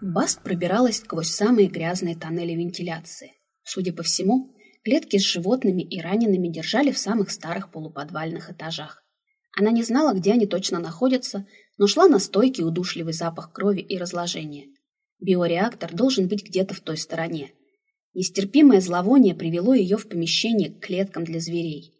Баст пробиралась сквозь самые грязные тоннели вентиляции. Судя по всему, клетки с животными и ранеными держали в самых старых полуподвальных этажах. Она не знала, где они точно находятся, но шла на стойкий удушливый запах крови и разложения. Биореактор должен быть где-то в той стороне. Нестерпимое зловоние привело ее в помещение к клеткам для зверей.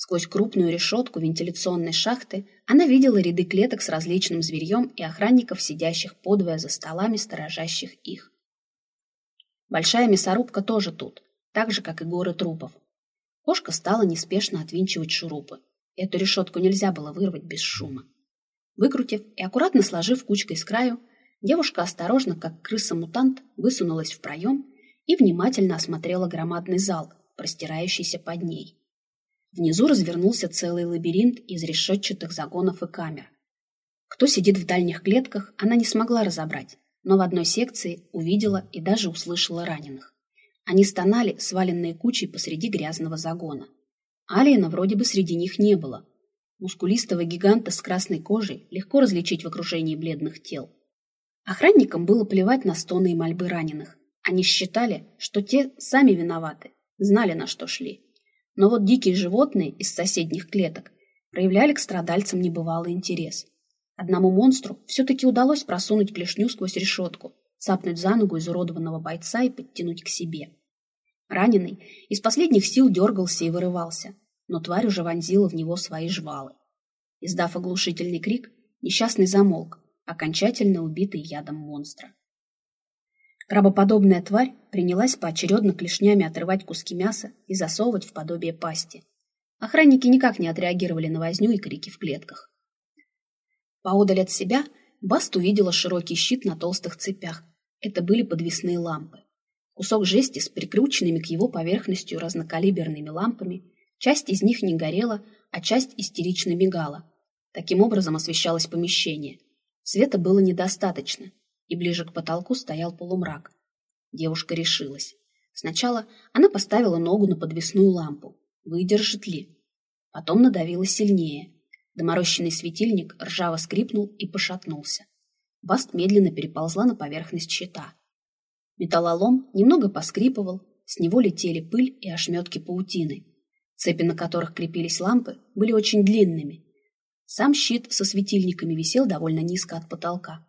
Сквозь крупную решетку вентиляционной шахты она видела ряды клеток с различным зверьем и охранников, сидящих подвое за столами, сторожащих их. Большая мясорубка тоже тут, так же, как и горы трупов. Кошка стала неспешно отвинчивать шурупы. Эту решетку нельзя было вырвать без шума. Выкрутив и аккуратно сложив кучкой с краю, девушка осторожно, как крыса-мутант, высунулась в проем и внимательно осмотрела громадный зал, простирающийся под ней. Внизу развернулся целый лабиринт из решетчатых загонов и камер. Кто сидит в дальних клетках, она не смогла разобрать, но в одной секции увидела и даже услышала раненых. Они стонали, сваленные кучей посреди грязного загона. Алиена вроде бы среди них не было. Мускулистого гиганта с красной кожей легко различить в окружении бледных тел. Охранникам было плевать на стоны и мольбы раненых. Они считали, что те сами виноваты, знали, на что шли. Но вот дикие животные из соседних клеток проявляли к страдальцам небывалый интерес. Одному монстру все-таки удалось просунуть клешню сквозь решетку, цапнуть за ногу изуродованного бойца и подтянуть к себе. Раненый из последних сил дергался и вырывался, но тварь уже вонзила в него свои жвалы. Издав оглушительный крик, несчастный замолк, окончательно убитый ядом монстра. Крабоподобная тварь принялась поочередно клешнями отрывать куски мяса и засовывать в подобие пасти. Охранники никак не отреагировали на возню и крики в клетках. Поодаль от себя Баст увидела широкий щит на толстых цепях. Это были подвесные лампы. Кусок жести с прикрученными к его поверхностью разнокалиберными лампами, часть из них не горела, а часть истерично мигала. Таким образом освещалось помещение. Света было недостаточно, и ближе к потолку стоял полумрак. Девушка решилась. Сначала она поставила ногу на подвесную лампу. Выдержит ли? Потом надавила сильнее. Доморощенный светильник ржаво скрипнул и пошатнулся. Баст медленно переползла на поверхность щита. Металлолом немного поскрипывал, с него летели пыль и ошметки паутины. Цепи, на которых крепились лампы, были очень длинными. Сам щит со светильниками висел довольно низко от потолка.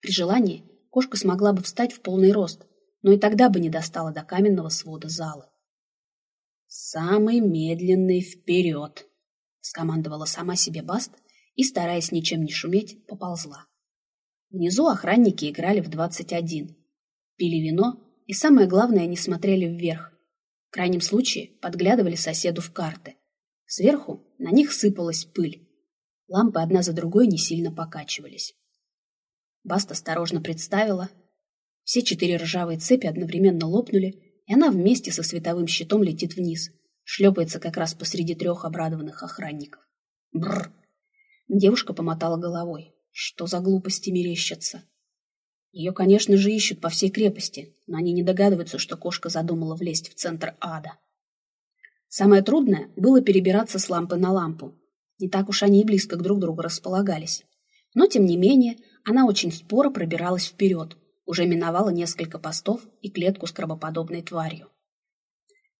При желании кошка смогла бы встать в полный рост, но и тогда бы не достала до каменного свода залы. «Самый медленный вперед!» — скомандовала сама себе Баст и, стараясь ничем не шуметь, поползла. Внизу охранники играли в двадцать один, пили вино и, самое главное, не смотрели вверх. В крайнем случае подглядывали соседу в карты. Сверху на них сыпалась пыль. Лампы одна за другой не сильно покачивались. Баст осторожно представила. Все четыре ржавые цепи одновременно лопнули, и она вместе со световым щитом летит вниз, шлепается как раз посреди трех обрадованных охранников. Бррр! Девушка помотала головой. Что за глупости мерещатся? Ее, конечно же, ищут по всей крепости, но они не догадываются, что кошка задумала влезть в центр ада. Самое трудное было перебираться с лампы на лампу. Не так уж они и близко к друг другу располагались. Но, тем не менее, она очень споро пробиралась вперед, уже миновала несколько постов и клетку с крабоподобной тварью.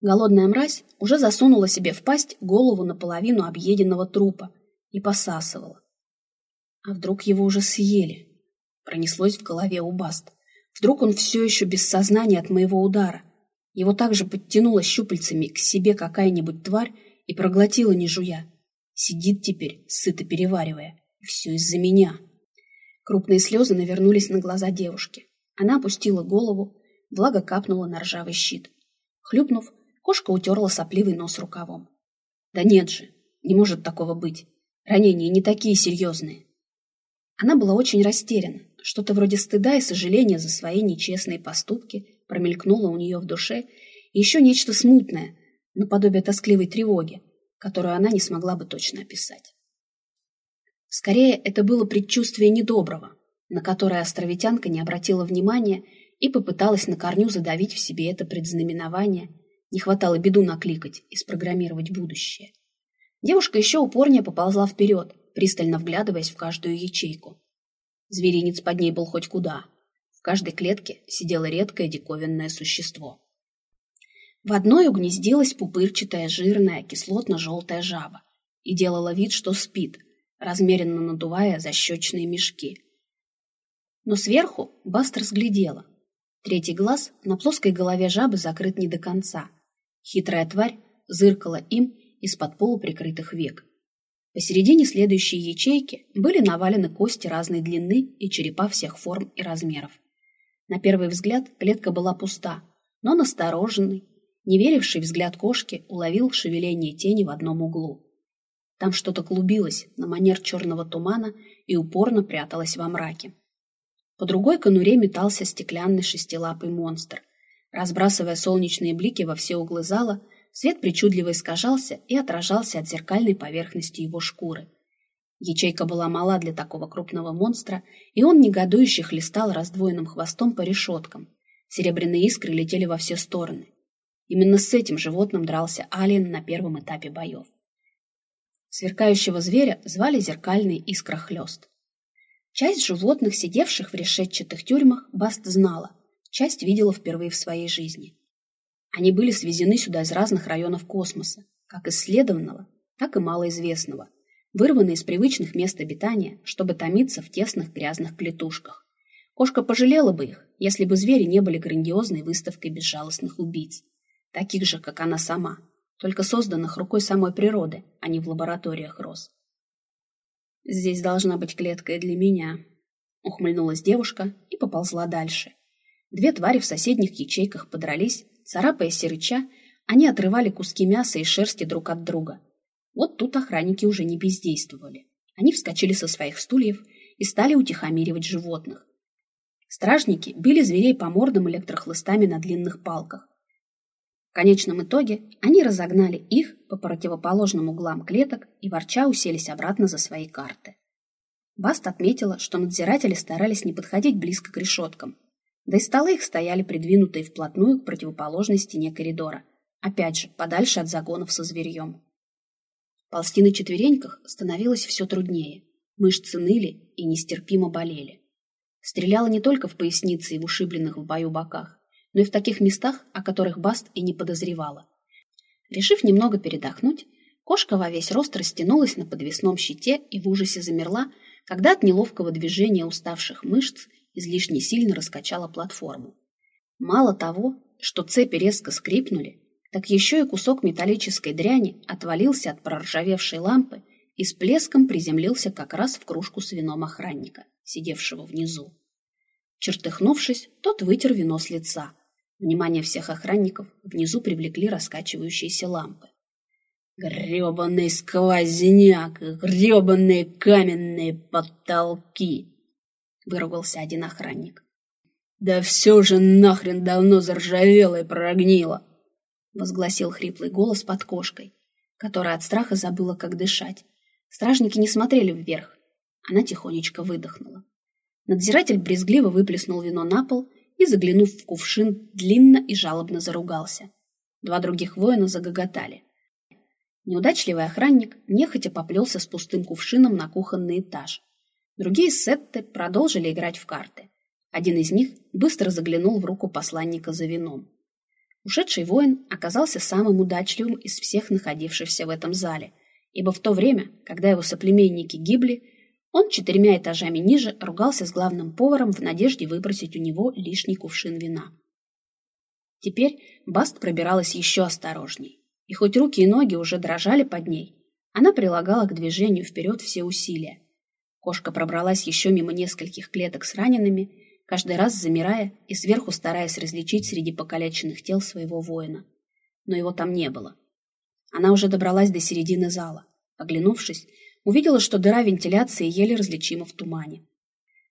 Голодная мразь уже засунула себе в пасть голову наполовину объеденного трупа и посасывала. А вдруг его уже съели? Пронеслось в голове у Баст. Вдруг он все еще без сознания от моего удара. Его также подтянула щупальцами к себе какая-нибудь тварь и проглотила, не жуя. Сидит теперь, сыто переваривая. Все из-за меня. Крупные слезы навернулись на глаза девушки. Она опустила голову, благо капнула на ржавый щит. Хлюпнув, кошка утерла сопливый нос рукавом. Да нет же, не может такого быть. Ранения не такие серьезные. Она была очень растеряна. Что-то вроде стыда и сожаления за свои нечестные поступки промелькнуло у нее в душе, и еще нечто смутное, наподобие тоскливой тревоги, которую она не смогла бы точно описать. Скорее, это было предчувствие недоброго, на которое островитянка не обратила внимания и попыталась на корню задавить в себе это предзнаменование. Не хватало беду накликать и спрограммировать будущее. Девушка еще упорнее поползла вперед, пристально вглядываясь в каждую ячейку. Зверинец под ней был хоть куда. В каждой клетке сидело редкое диковинное существо. В одной угнездилась пупырчатая, жирная, кислотно-желтая жаба и делала вид, что спит, размеренно надувая защечные мешки. Но сверху Баст разглядела. Третий глаз на плоской голове жабы закрыт не до конца. Хитрая тварь зыркала им из-под полуприкрытых век. Посередине следующей ячейки были навалены кости разной длины и черепа всех форм и размеров. На первый взгляд клетка была пуста, но настороженный, неверивший взгляд кошки уловил шевеление тени в одном углу. Там что-то клубилось на манер черного тумана и упорно пряталось во мраке. По другой конуре метался стеклянный шестилапый монстр. Разбрасывая солнечные блики во все углы зала, свет причудливо искажался и отражался от зеркальной поверхности его шкуры. Ячейка была мала для такого крупного монстра, и он негодующе хлестал раздвоенным хвостом по решеткам. Серебряные искры летели во все стороны. Именно с этим животным дрался Алиен на первом этапе боев. Сверкающего зверя звали зеркальный искрохлёст. Часть животных, сидевших в решетчатых тюрьмах, Баст знала, часть видела впервые в своей жизни. Они были свезены сюда из разных районов космоса, как исследованного, так и малоизвестного, вырваны из привычных мест обитания, чтобы томиться в тесных грязных клетушках. Кошка пожалела бы их, если бы звери не были грандиозной выставкой безжалостных убийц, таких же, как она сама, только созданных рукой самой природы, а не в лабораториях роз. «Здесь должна быть клетка и для меня», — ухмыльнулась девушка и поползла дальше. Две твари в соседних ячейках подрались, царапаясь и рыча, они отрывали куски мяса и шерсти друг от друга. Вот тут охранники уже не бездействовали. Они вскочили со своих стульев и стали утихомиривать животных. Стражники били зверей по мордам электрохлыстами на длинных палках. Конечном итоге они разогнали их по противоположным углам клеток и ворча уселись обратно за свои карты. Баст отметила, что надзиратели старались не подходить близко к решеткам. Да и столы их стояли придвинутые вплотную к противоположной стене коридора. Опять же, подальше от загонов со зверьем. Ползти на четвереньках становилось все труднее. Мышцы ныли и нестерпимо болели. Стреляла не только в пояснице и в ушибленных в бою боках, но и в таких местах, о которых Баст и не подозревала. Решив немного передохнуть, кошка во весь рост растянулась на подвесном щите и в ужасе замерла, когда от неловкого движения уставших мышц излишне сильно раскачала платформу. Мало того, что цепи резко скрипнули, так еще и кусок металлической дряни отвалился от проржавевшей лампы и с плеском приземлился как раз в кружку с вином охранника, сидевшего внизу. Чертыхнувшись, тот вытер вино с лица, Внимание всех охранников внизу привлекли раскачивающиеся лампы. «Гребаный сквозняк! Гребаные каменные потолки!» — выругался один охранник. «Да все же нахрен давно заржавело и прогнило!» — возгласил хриплый голос под кошкой, которая от страха забыла, как дышать. Стражники не смотрели вверх. Она тихонечко выдохнула. Надзиратель брезгливо выплеснул вино на пол и, заглянув в кувшин, длинно и жалобно заругался. Два других воина загоготали. Неудачливый охранник нехотя поплелся с пустым кувшином на кухонный этаж. Другие сетты продолжили играть в карты. Один из них быстро заглянул в руку посланника за вином. Ушедший воин оказался самым удачливым из всех находившихся в этом зале, ибо в то время, когда его соплеменники гибли, он четырьмя этажами ниже ругался с главным поваром в надежде выбросить у него лишний кувшин вина. Теперь Баст пробиралась еще осторожней, и хоть руки и ноги уже дрожали под ней, она прилагала к движению вперед все усилия. Кошка пробралась еще мимо нескольких клеток с ранеными, каждый раз замирая и сверху стараясь различить среди покалеченных тел своего воина. Но его там не было. Она уже добралась до середины зала. Оглянувшись, увидела, что дыра вентиляции еле различима в тумане.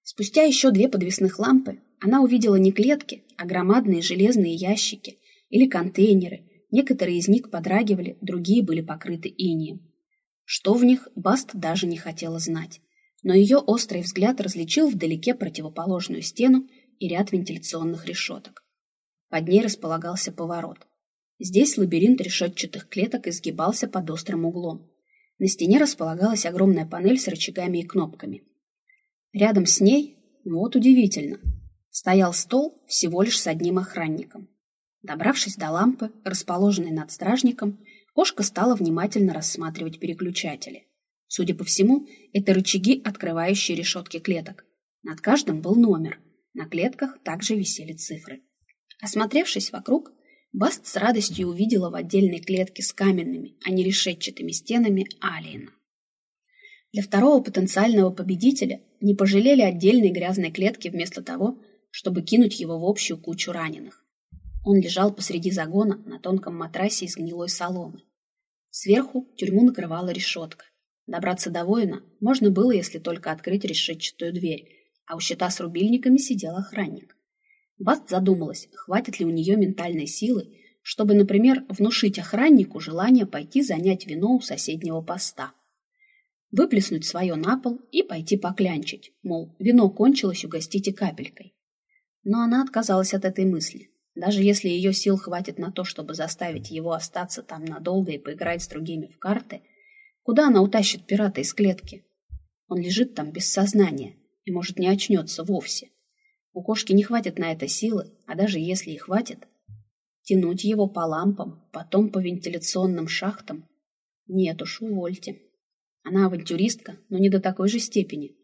Спустя еще две подвесных лампы она увидела не клетки, а громадные железные ящики или контейнеры. Некоторые из них подрагивали, другие были покрыты инием. Что в них, Баст даже не хотела знать. Но ее острый взгляд различил вдалеке противоположную стену и ряд вентиляционных решеток. Под ней располагался поворот. Здесь лабиринт решетчатых клеток изгибался под острым углом. На стене располагалась огромная панель с рычагами и кнопками. Рядом с ней, вот удивительно, Стоял стол всего лишь с одним охранником. Добравшись до лампы, расположенной над стражником, кошка стала внимательно рассматривать переключатели. Судя по всему, это рычаги, открывающие решетки клеток. Над каждым был номер. На клетках также висели цифры. Осмотревшись вокруг, Баст с радостью увидела в отдельной клетке с каменными, а не решетчатыми стенами Алиена. Для второго потенциального победителя не пожалели отдельной грязной клетки вместо того, чтобы кинуть его в общую кучу раненых. Он лежал посреди загона на тонком матрасе из гнилой соломы. Сверху тюрьму накрывала решетка. Добраться до воина можно было, если только открыть решетчатую дверь, а у щита с рубильниками сидел охранник. Баст задумалась, хватит ли у нее ментальной силы, чтобы, например, внушить охраннику желание пойти занять вино у соседнего поста. Выплеснуть свое на пол и пойти поклянчить, мол, вино кончилось, угостите капелькой. Но она отказалась от этой мысли. Даже если ее сил хватит на то, чтобы заставить его остаться там надолго и поиграть с другими в карты, куда она утащит пирата из клетки? Он лежит там без сознания и, может, не очнется вовсе. У кошки не хватит на это силы, а даже если и хватит, тянуть его по лампам, потом по вентиляционным шахтам. Нет уж, увольте. Она авантюристка, но не до такой же степени.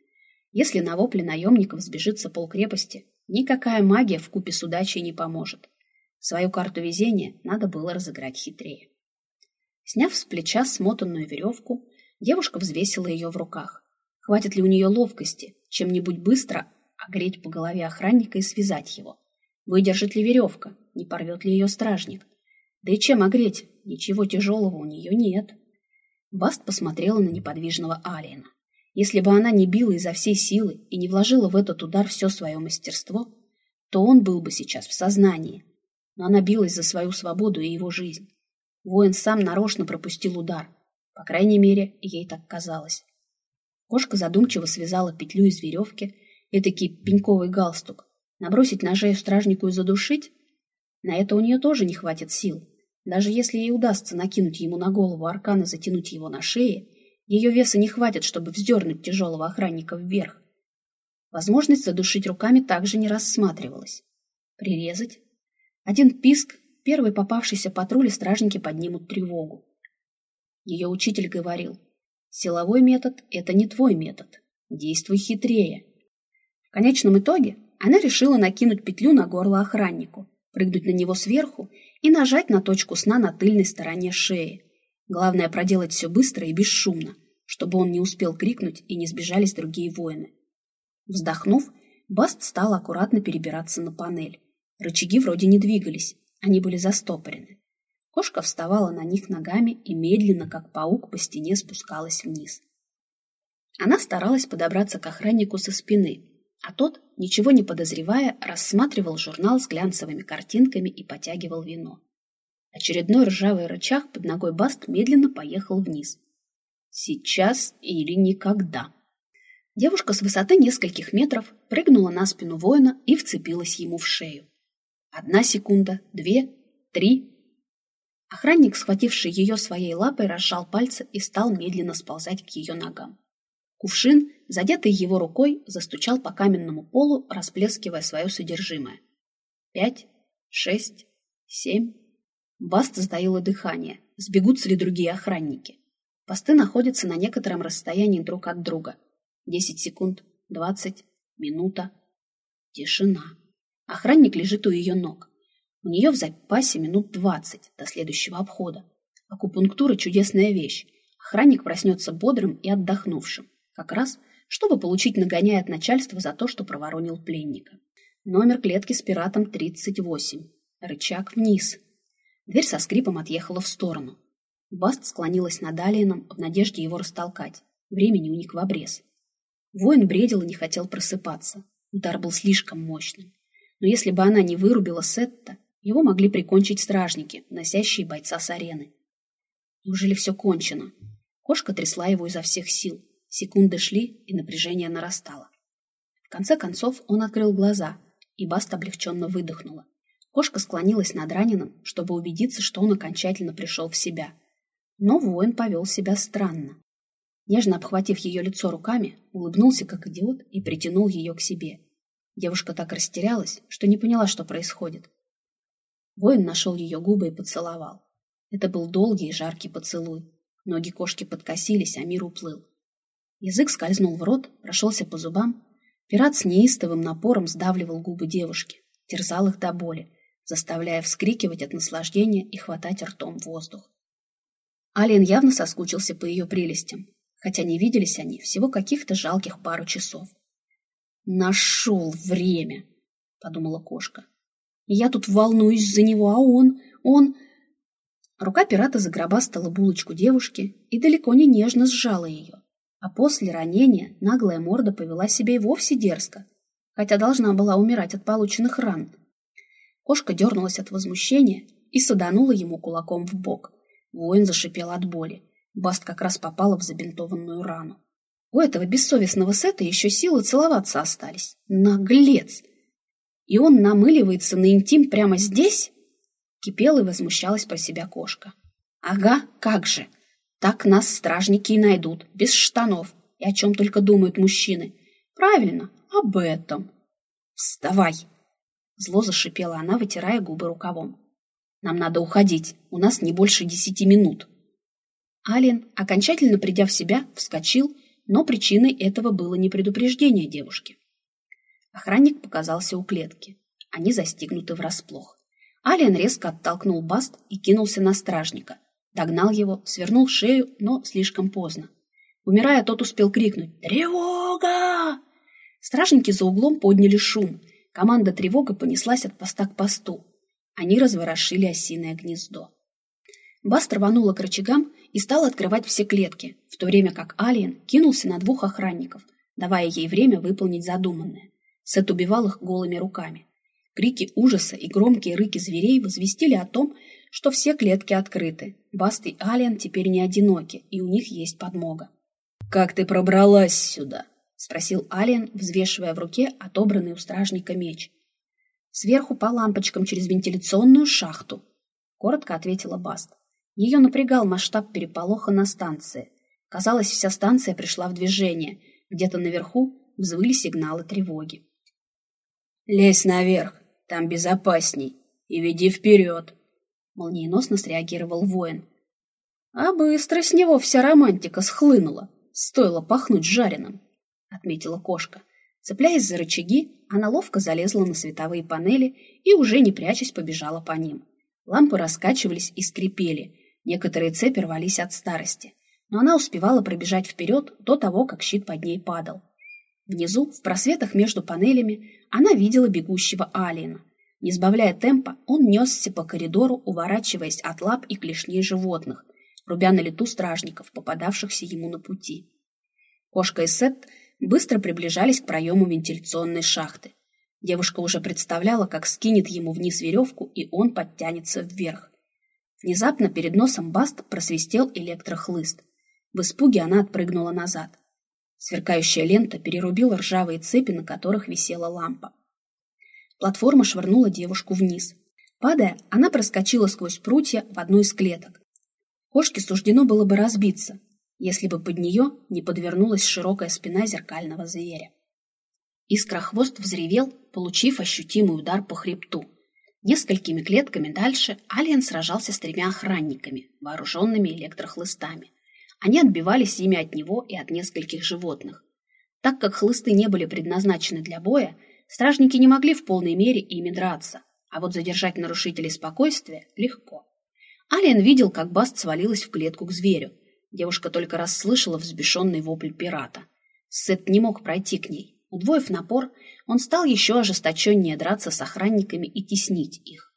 Если на вопли наемников сбежится полкрепости, никакая магия в купе с удачей не поможет. Свою карту везения надо было разыграть хитрее. Сняв с плеча смотанную веревку, девушка взвесила ее в руках. Хватит ли у нее ловкости чем-нибудь быстро огреть по голове охранника и связать его. Выдержит ли веревка, не порвет ли ее стражник. Да и чем огреть? Ничего тяжелого у нее нет. Баст посмотрела на неподвижного Алиена. Если бы она не била изо всей силы и не вложила в этот удар все свое мастерство, то он был бы сейчас в сознании. Но она билась за свою свободу и его жизнь. Воин сам нарочно пропустил удар. По крайней мере, ей так казалось. Кошка задумчиво связала петлю из веревки Этакий пеньковый галстук. Набросить на шею стражнику и задушить? На это у нее тоже не хватит сил. Даже если ей удастся накинуть ему на голову аркан и затянуть его на шее, ее веса не хватит, чтобы вздернуть тяжелого охранника вверх. Возможность задушить руками также не рассматривалась. Прирезать? Один писк, первый попавшийся патруль и стражники поднимут тревогу. Ее учитель говорил, силовой метод – это не твой метод, действуй хитрее. В конечном итоге она решила накинуть петлю на горло охраннику, прыгнуть на него сверху и нажать на точку сна на тыльной стороне шеи. Главное проделать все быстро и бесшумно, чтобы он не успел крикнуть и не сбежались другие воины. Вздохнув, Баст стал аккуратно перебираться на панель. Рычаги вроде не двигались, они были застопорены. Кошка вставала на них ногами и медленно, как паук, по стене спускалась вниз. Она старалась подобраться к охраннику со спины, а тот, ничего не подозревая, рассматривал журнал с глянцевыми картинками и потягивал вино. Очередной ржавый рычаг под ногой Баст медленно поехал вниз. Сейчас или никогда. Девушка с высоты нескольких метров прыгнула на спину воина и вцепилась ему в шею. Одна секунда, две, три. Охранник, схвативший ее своей лапой, разжал пальцы и стал медленно сползать к ее ногам. Кувшин, задетый его рукой, застучал по каменному полу, расплескивая свое содержимое. Пять, шесть, семь. Баст затаила дыхание. Сбегутся ли другие охранники? Посты находятся на некотором расстоянии друг от друга. Десять секунд, двадцать, минута. Тишина. Охранник лежит у ее ног. У нее в запасе минут двадцать до следующего обхода. Акупунктура – чудесная вещь. Охранник проснется бодрым и отдохнувшим. Как раз, чтобы получить нагоняй от начальства за то, что проворонил пленника. Номер клетки с пиратом 38. Рычаг вниз. Дверь со скрипом отъехала в сторону. Баст склонилась над Алиеном в надежде его растолкать. Времени у них в обрез. Воин бредил и не хотел просыпаться. Удар был слишком мощным. Но если бы она не вырубила Сетта, его могли прикончить стражники, носящие бойца с арены. Неужели все кончено? Кошка трясла его изо всех сил. Секунды шли, и напряжение нарастало. В конце концов он открыл глаза, и Баст облегченно выдохнула. Кошка склонилась над раненым, чтобы убедиться, что он окончательно пришел в себя. Но воин повел себя странно. Нежно обхватив ее лицо руками, улыбнулся как идиот и притянул ее к себе. Девушка так растерялась, что не поняла, что происходит. Воин нашел ее губы и поцеловал. Это был долгий и жаркий поцелуй. Ноги кошки подкосились, а мир уплыл. Язык скользнул в рот, прошелся по зубам. Пират с неистовым напором сдавливал губы девушки, терзал их до боли, заставляя вскрикивать от наслаждения и хватать ртом воздух. Алиен явно соскучился по ее прелестям, хотя не виделись они всего каких-то жалких пару часов. «Нашел время!» — подумала кошка. «Я тут волнуюсь за него, а он... он...» Рука пирата загробастала булочку девушки и далеко не нежно сжала ее. А после ранения наглая морда повела себя и вовсе дерзко, хотя должна была умирать от полученных ран. Кошка дернулась от возмущения и саданула ему кулаком в бок. Воин зашипел от боли. Баст как раз попала в забинтованную рану. У этого бессовестного Сета еще силы целоваться остались. Наглец! И он намыливается на интим прямо здесь? Кипела и возмущалась про себя кошка. Ага, как же! Так нас стражники и найдут, без штанов. И о чем только думают мужчины. Правильно, об этом. Вставай! Зло зашипела она, вытирая губы рукавом. Нам надо уходить, у нас не больше десяти минут. Ален, окончательно придя в себя, вскочил, но причиной этого было не предупреждение девушки. Охранник показался у клетки. Они застигнуты врасплох. Ален резко оттолкнул Баст и кинулся на стражника. Догнал его, свернул шею, но слишком поздно. Умирая, тот успел крикнуть «Тревога!». Стражники за углом подняли шум. Команда тревога понеслась от поста к посту. Они разворошили осиное гнездо. Баст рванула к рычагам и стал открывать все клетки, в то время как Алиен кинулся на двух охранников, давая ей время выполнить задуманное. Сет убивал их голыми руками. Крики ужаса и громкие рыки зверей возвестили о том, что все клетки открыты. Баст и Алиен теперь не одиноки, и у них есть подмога. «Как ты пробралась сюда?» — спросил Алиен, взвешивая в руке отобранный у стражника меч. «Сверху по лампочкам через вентиляционную шахту», — коротко ответила Баст. Ее напрягал масштаб переполоха на станции. Казалось, вся станция пришла в движение. Где-то наверху взвыли сигналы тревоги. «Лезь наверх, там безопасней, и веди вперед!» Молниеносно среагировал воин. «А быстро с него вся романтика схлынула, стоило пахнуть жареным», — отметила кошка. Цепляясь за рычаги, она ловко залезла на световые панели и, уже не прячась, побежала по ним. Лампы раскачивались и скрипели, Некоторые цепи рвались от старости, но она успевала пробежать вперед до того, как щит под ней падал. Внизу, в просветах между панелями, она видела бегущего Алиена. Не сбавляя темпа, он несся по коридору, уворачиваясь от лап и клешней животных, рубя на лету стражников, попадавшихся ему на пути. Кошка и Сет быстро приближались к проему вентиляционной шахты. Девушка уже представляла, как скинет ему вниз веревку, и он подтянется вверх. Внезапно перед носом Баст просвистел электрохлыст. В испуге она отпрыгнула назад. Сверкающая лента перерубила ржавые цепи, на которых висела лампа. Платформа швырнула девушку вниз. Падая, она проскочила сквозь прутья в одну из клеток. Кошке суждено было бы разбиться, если бы под нее не подвернулась широкая спина зеркального зверя. Искрохвост взревел, получив ощутимый удар по хребту. Несколькими клетками дальше Алиен сражался с тремя охранниками, вооруженными электрохлыстами. Они отбивались ими от него и от нескольких животных. Так как хлысты не были предназначены для боя, стражники не могли в полной мере ими драться, а вот задержать нарушителей спокойствия легко. Алиен видел, как Баст свалилась в клетку к зверю. Девушка только раз слышала взбешенный вопль пирата. Сет не мог пройти к ней. Удвоив напор, он стал еще ожесточеннее драться с охранниками и теснить их.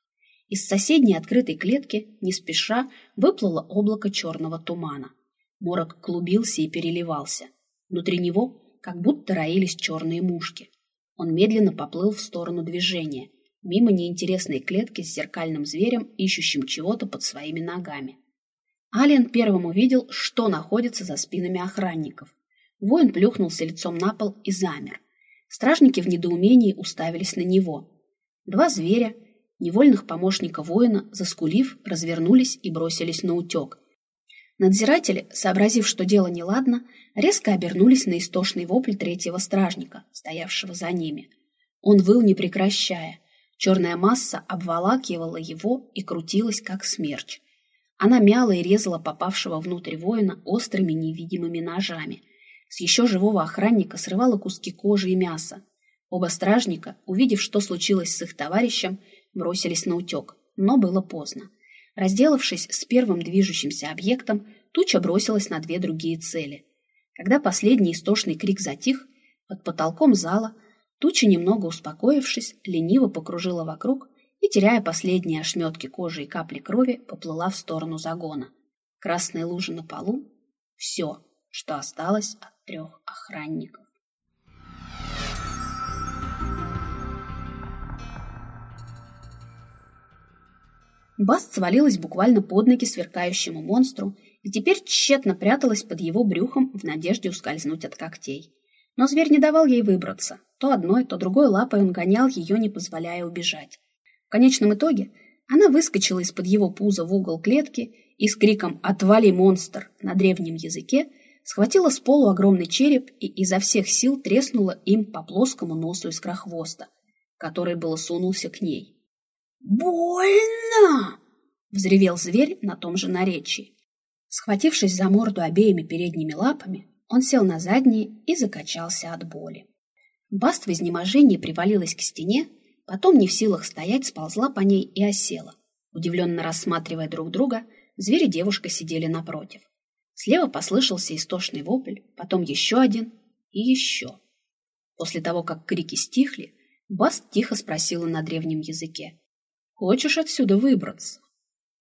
Из соседней открытой клетки, не спеша, выплыло облако черного тумана. Морок клубился и переливался. Внутри него как будто роились черные мушки. Он медленно поплыл в сторону движения, мимо неинтересной клетки с зеркальным зверем, ищущим чего-то под своими ногами. Ален первым увидел, что находится за спинами охранников. Воин плюхнулся лицом на пол и замер. Стражники в недоумении уставились на него. Два зверя, невольных помощника воина, заскулив, развернулись и бросились на утек. Надзиратели, сообразив, что дело неладно, резко обернулись на истошный вопль третьего стражника, стоявшего за ними. Он выл, не прекращая. Черная масса обволакивала его и крутилась, как смерч. Она мяла и резала попавшего внутрь воина острыми невидимыми ножами. С еще живого охранника срывала куски кожи и мяса. Оба стражника, увидев, что случилось с их товарищем, бросились на утек, но было поздно. Разделавшись с первым движущимся объектом, туча бросилась на две другие цели. Когда последний истошный крик затих, под потолком зала туча, немного успокоившись, лениво покружила вокруг и, теряя последние ошметки кожи и капли крови, поплыла в сторону загона. Красные лужи на полу — все, что осталось от трех охранников. Баст свалилась буквально под ноги сверкающему монстру и теперь тщетно пряталась под его брюхом в надежде ускользнуть от когтей. Но зверь не давал ей выбраться. То одной, то другой лапой он гонял ее, не позволяя убежать. В конечном итоге она выскочила из-под его пуза в угол клетки и с криком «Отвали, монстр!» на древнем языке схватила с полу огромный череп и изо всех сил треснула им по плоскому носу искрохвоста, который было сунулся к ней. «Больно!» — взревел зверь на том же наречии. Схватившись за морду обеими передними лапами, он сел на задние и закачался от боли. Баст в изнеможении привалилась к стене, потом не в силах стоять, сползла по ней и осела. Удивленно рассматривая друг друга, зверь и девушка сидели напротив. Слева послышался истошный вопль, потом еще один и еще. После того, как крики стихли, Баст тихо спросила на древнем языке. «Хочешь отсюда выбраться,